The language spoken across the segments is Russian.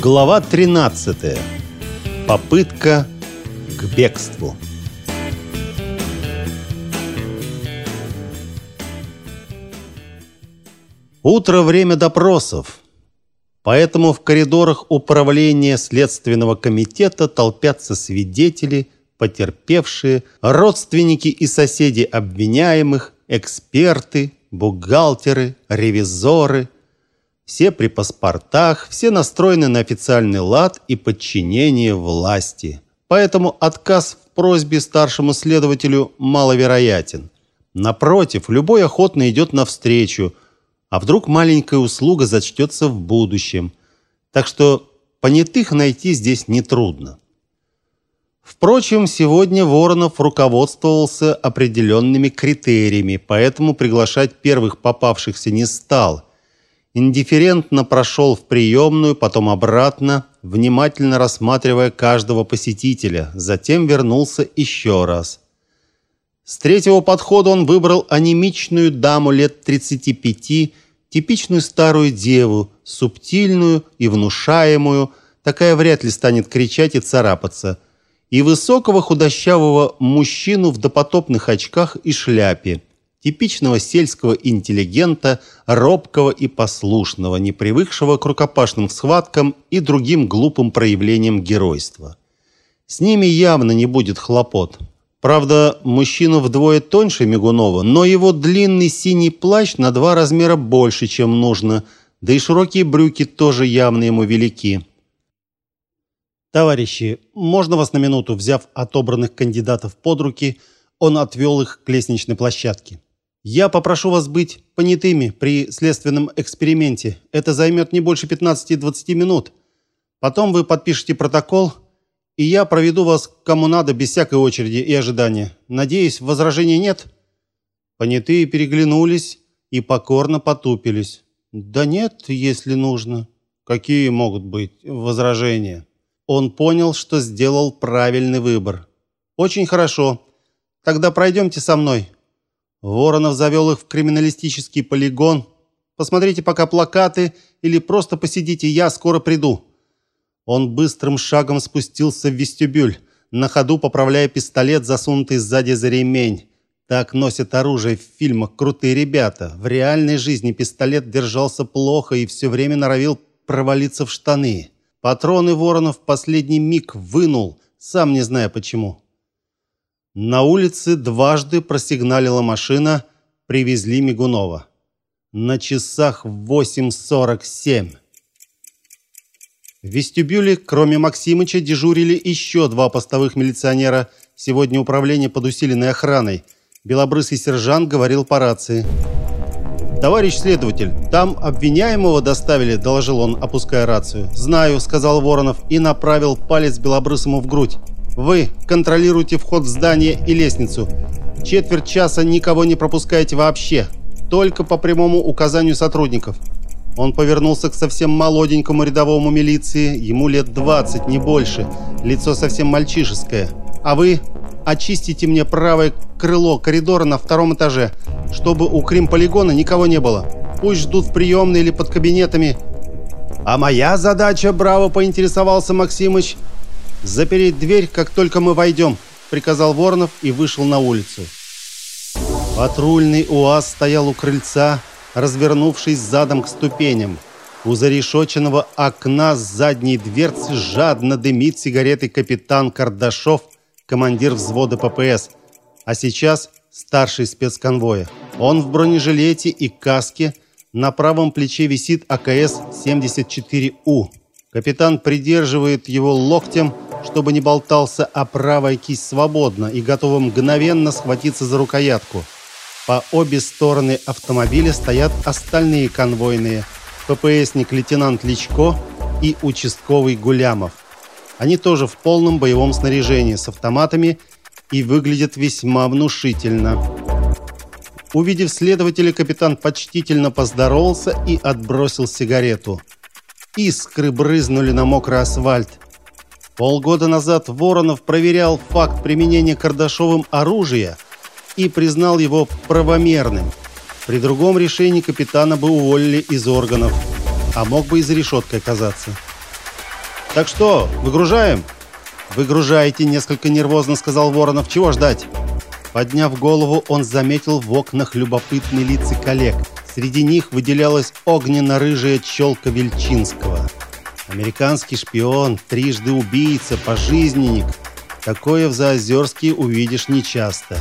Глава 13. Попытка к бегству. Утро время допросов. Поэтому в коридорах управления следственного комитета толпятся свидетели, потерпевшие, родственники и соседи обвиняемых, эксперты, бухгалтеры, ревизоры. Все при паспортах, все настроены на официальный лад и подчинение власти. Поэтому отказ в просьбе старшему следователю маловероятен. Напротив, любой охотно идет навстречу – а вдруг маленькая услуга зачтется в будущем. Так что понятых найти здесь нетрудно. Впрочем, сегодня Воронов руководствовался определенными критериями, поэтому приглашать первых попавшихся не стал. Индифферентно прошел в приемную, потом обратно, внимательно рассматривая каждого посетителя, затем вернулся еще раз. С третьего подхода он выбрал анемичную даму лет 35, типичную старую деву, субтильную и внушаемую, такая вряд ли станет кричать и царапаться, и высокого худощавого мужчину в допотопных очках и шляпе, типичного сельского интеллигента, робкого и послушного, не привыкшего к рукопашным схваткам и другим глупым проявлениям геройства. С ними явно не будет хлопот. Правда, мужчина вдвое тоньше Мигунова, но его длинный синий плащ на два размера больше, чем нужно, да и широкие брюки тоже явно ему велики. Товарищи, можно вас на минуту, взяв отобранных кандидатов под руки, он отвел их к лестничной площадке. Я попрошу вас быть понятыми при следственном эксперименте. Это займет не больше 15-20 минут. Потом вы подпишете протокол и я проведу вас к кому надо без всякой очереди и ожидания. Надеюсь, возражений нет?» Понятые переглянулись и покорно потупились. «Да нет, если нужно». «Какие могут быть возражения?» Он понял, что сделал правильный выбор. «Очень хорошо. Тогда пройдемте со мной». Воронов завел их в криминалистический полигон. «Посмотрите пока плакаты или просто посидите, я скоро приду». Он быстрым шагом спустился в вестибюль, на ходу поправляя пистолет, засунутый сзади за ремень. Так носят оружие в фильмах крутые ребята. В реальной жизни пистолет держался плохо и все время норовил провалиться в штаны. Патроны Воронов в последний миг вынул, сам не зная почему. На улице дважды просигналила машина, привезли Мигунова. На часах 8.47. В вестибюле, кроме Максимыча, дежурили еще два постовых милиционера. Сегодня управление под усиленной охраной. Белобрысый сержант говорил по рации. «Товарищ следователь, там обвиняемого доставили», – доложил он, опуская рацию. «Знаю», – сказал Воронов и направил палец Белобрысому в грудь. «Вы контролируете вход в здание и лестницу. Четверть часа никого не пропускаете вообще. Только по прямому указанию сотрудников. Он повернулся к совсем молоденькому рядовому милиции, ему лет 20, не больше, лицо совсем мальчишеское. А вы очистите мне правое крыло коридора на втором этаже, чтобы у крим-полигона никого не было. Пусть ждут в приемной или под кабинетами. А моя задача, браво поинтересовался Максимыч, запереть дверь, как только мы войдем, приказал Воронов и вышел на улицу. Патрульный УАЗ стоял у крыльца, развернувшись задом к ступеням. У зарешоченного окна с задней дверцы жадно дымит сигаретой капитан Кардашов, командир взвода ППС, а сейчас старший спецконвоя. Он в бронежилете и каске, на правом плече висит АКС-74У. Капитан придерживает его локтем, чтобы не болтался, а правая кисть свободна и готова мгновенно схватиться за рукоятку. По обе стороны автомобиля стоят остальные конвойные. ППСник лейтенант Личко и участковый Гулямов. Они тоже в полном боевом снаряжении с автоматами и выглядят весьма внушительно. Увидев следователя, капитан почтительно поздоровался и отбросил сигарету. Искры брызнули на мокрый асфальт. Полгода назад Воронов проверял факт применения Кардашовым оружия – и признал его правомерным. При другом решении капитана бы уволили из органов, а мог бы и за решеткой оказаться. Так что, выгружаем? Выгружайте, несколько нервозно сказал Воронов. Чего ждать? Подняв голову, он заметил в окнах любопытные лица коллег. Среди них выделялась огненно-рыжая челка Вельчинского. Американский шпион, трижды убийца, пожизненник. Такое в Заозерске увидишь нечасто.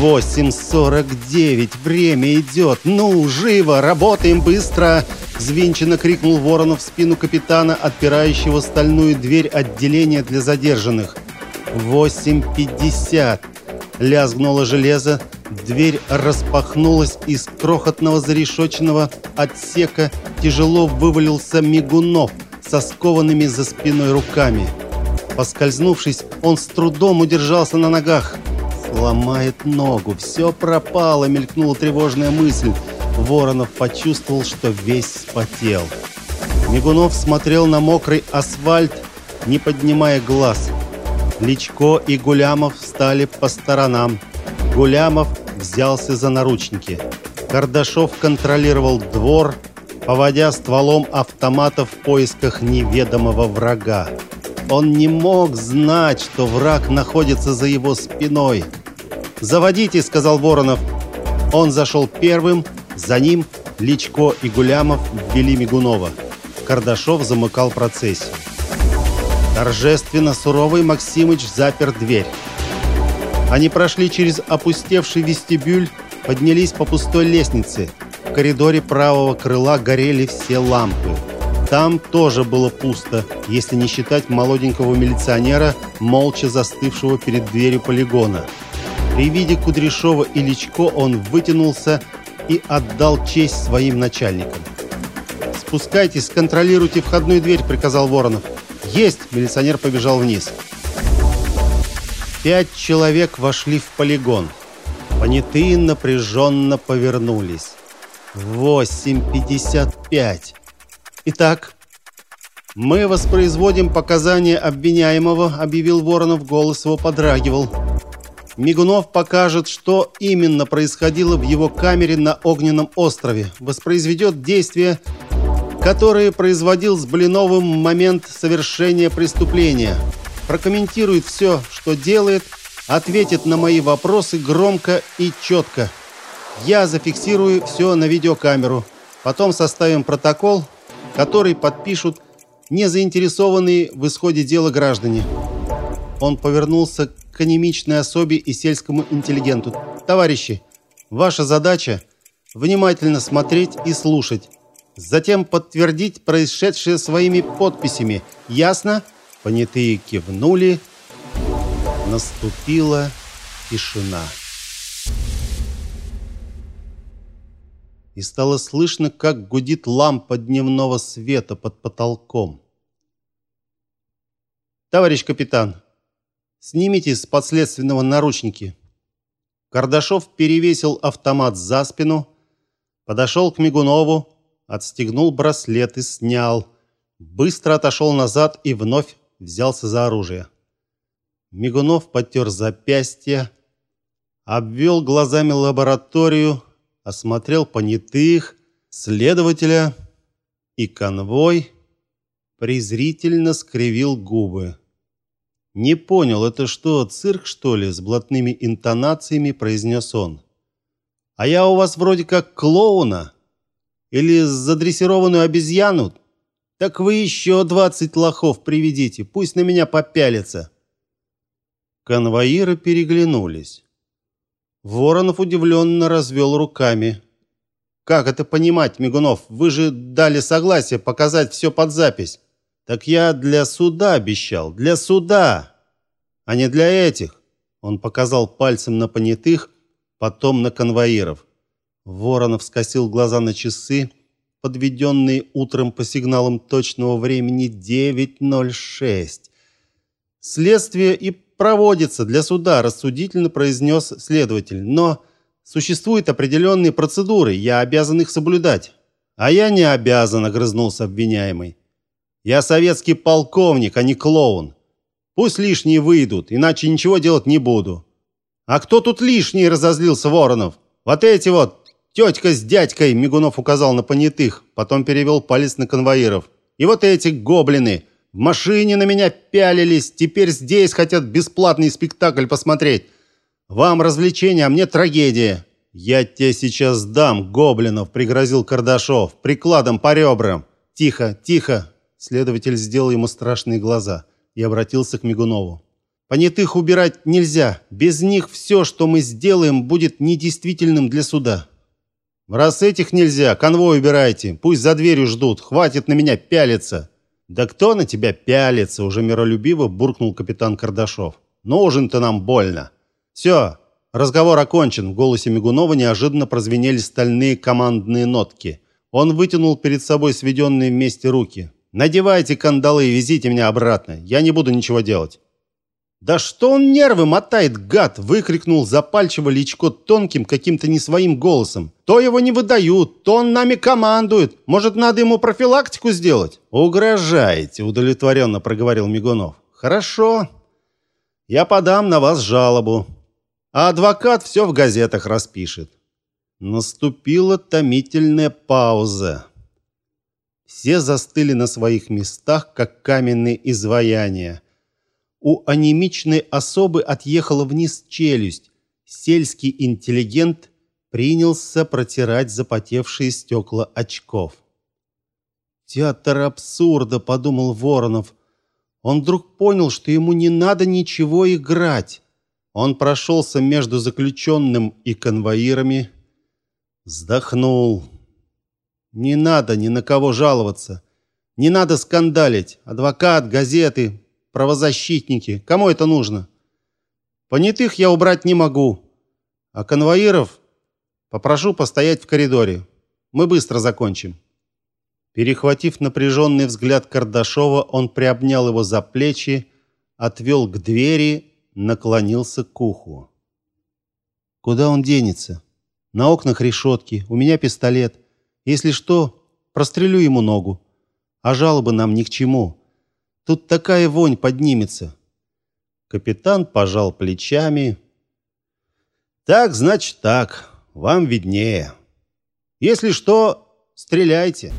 8.49. Время идет. Ну, живо, работаем быстро. Взвинченно крикнул Воронов в спину капитана, отпирающего стальную дверь отделения для задержанных. 8.50. Лязгнуло железо. Дверь распахнулась. Из крохотного зарешоченного отсека тяжело вывалился Мигунов со скованными за спиной руками. Поскользнувшись, он с трудом удержался на ногах. Ломает ногу, все пропало, мелькнула тревожная мысль. Воронов почувствовал, что весь вспотел. Мигунов смотрел на мокрый асфальт, не поднимая глаз. Личко и Гулямов встали по сторонам. Гулямов взялся за наручники. Кардашов контролировал двор, поводя стволом автомата в поисках неведомого врага. Он не мог знать, что враг находится за его спиной. «Заводите», — сказал Воронов. Он зашел первым, за ним Личко и Гулямов ввели Мигунова. Кардашов замыкал процессию. Торжественно суровый Максимыч запер дверь. Они прошли через опустевший вестибюль, поднялись по пустой лестнице. В коридоре правого крыла горели все лампы. Там тоже было пусто, если не считать молоденького милиционера, молча застывшего перед дверью полигона. При виде Кудряшова и Личко он вытянулся и отдал честь своим начальникам. «Спускайтесь, контролируйте входную дверь», — приказал Воронов. «Есть!» — милиционер побежал вниз. Пять человек вошли в полигон. Понятые напряженно повернулись. Восемь пятьдесят пять. Итак, мы воспроизводим показания обвиняемого, объявил Воронов, голос его подрагивал. Мигунов покажет, что именно происходило в его камере на Огненном острове. Воспроизведет действия, которые производил с Блиновым момент совершения преступления. Прокомментирует все, что делает, ответит на мои вопросы громко и четко. Я зафиксирую все на видеокамеру. Потом составим протокол, который подпишут незаинтересованные в исходе дела граждане. Он повернулся к анемичной особе и сельскому интеллигенту. «Товарищи, ваша задача – внимательно смотреть и слушать. Затем подтвердить происшедшее своими подписями. Ясно?» Понятые кивнули. Наступила тишина. И стало слышно, как гудит лампа дневного света под потолком. «Товарищ капитан, Снимите с подследственного наручники. Кардашов перевесил автомат за спину, подошел к Мигунову, отстегнул браслет и снял. Быстро отошел назад и вновь взялся за оружие. Мигунов потер запястье, обвел глазами лабораторию, осмотрел понятых, следователя и конвой, презрительно скривил губы. «Не понял, это что, цирк, что ли?» С блатными интонациями произнес он. «А я у вас вроде как клоуна? Или задрессированную обезьяну? Так вы еще двадцать лохов приведите, пусть на меня попялятся». Конвоиры переглянулись. Воронов удивленно развел руками. «Как это понимать, Мигунов? Вы же дали согласие показать все под запись». Так я для суда обещал, для суда, а не для этих. Он показал пальцем на понятых, потом на конвоиров. Воронов скосил глаза на часы, подведенные утром по сигналам точного времени 9:06. Следствие и проводится для суда, рассудительно произнес следователь. Но существуют определенные процедуры, я обязан их соблюдать. А я не обязан, огрызнулся обвиняемый. Я советский полковник, а не клоун. Пусть лишние выйдут, иначе ничего делать не буду. А кто тут лишний, разозлился Воронов. Вот эти вот Тетка с дядькой, Мигунов указал на понятых, потом перевел палец на конвоиров. И вот эти гоблины в машине на меня пялились, теперь здесь хотят бесплатный спектакль посмотреть. Вам развлечение, а мне трагедия. Я тебе сейчас дам, гоблинов, пригрозил Кардашов, прикладом по ребрам. Тихо, тихо. Следователь сделал ему страшные глаза и обратился к Мигунову. Понятых убирать нельзя. Без них все, что мы сделаем, будет недействительным для суда. Раз этих нельзя, конвой убирайте. Пусть за дверью ждут. Хватит на меня пялиться. Да кто на тебя пялится? Уже миролюбиво буркнул капитан Кардашов. Нужен-то нам больно. Все, разговор окончен. В голосе Мигунова неожиданно прозвенели стальные командные нотки. Он вытянул перед собой сведенные вместе руки. Надевайте кандалы и везите меня обратно. Я не буду ничего делать. «Да что он нервы мотает, гад!» – выкрикнул запальчиво Личко тонким, каким-то не своим голосом. «То его не выдают, то он нами командует. Может, надо ему профилактику сделать?» «Угрожаете», – удовлетворенно проговорил Мигунов. «Хорошо. Я подам на вас жалобу. А адвокат все в газетах распишет». Наступила томительная пауза. Все застыли на своих местах, как каменные изваяния. У анемичной особы отъехала вниз челюсть. Сельский интеллигент принялся протирать запотевшие стекла очков. Театр абсурда, подумал Воронов. Он вдруг понял, что ему не надо ничего играть. Он прошелся между заключенным и конвоирами, вздохнул. Не надо ни на кого жаловаться. Не надо скандалить. Адвокат, газеты, правозащитники. Кому это нужно? Понятых я убрать не могу. А конвоиров попрошу постоять в коридоре. Мы быстро закончим. Перехватив напряженный взгляд Кардашова, он приобнял его за плечи, отвел к двери, наклонился к уху. Куда он денется? На окнах решетки, у меня пистолет. Если что, прострелю ему ногу. А жалобы нам ни к чему. Тут такая вонь поднимется. Капитан пожал плечами. Так, значит, так. Вам виднее. Если что, стреляйте.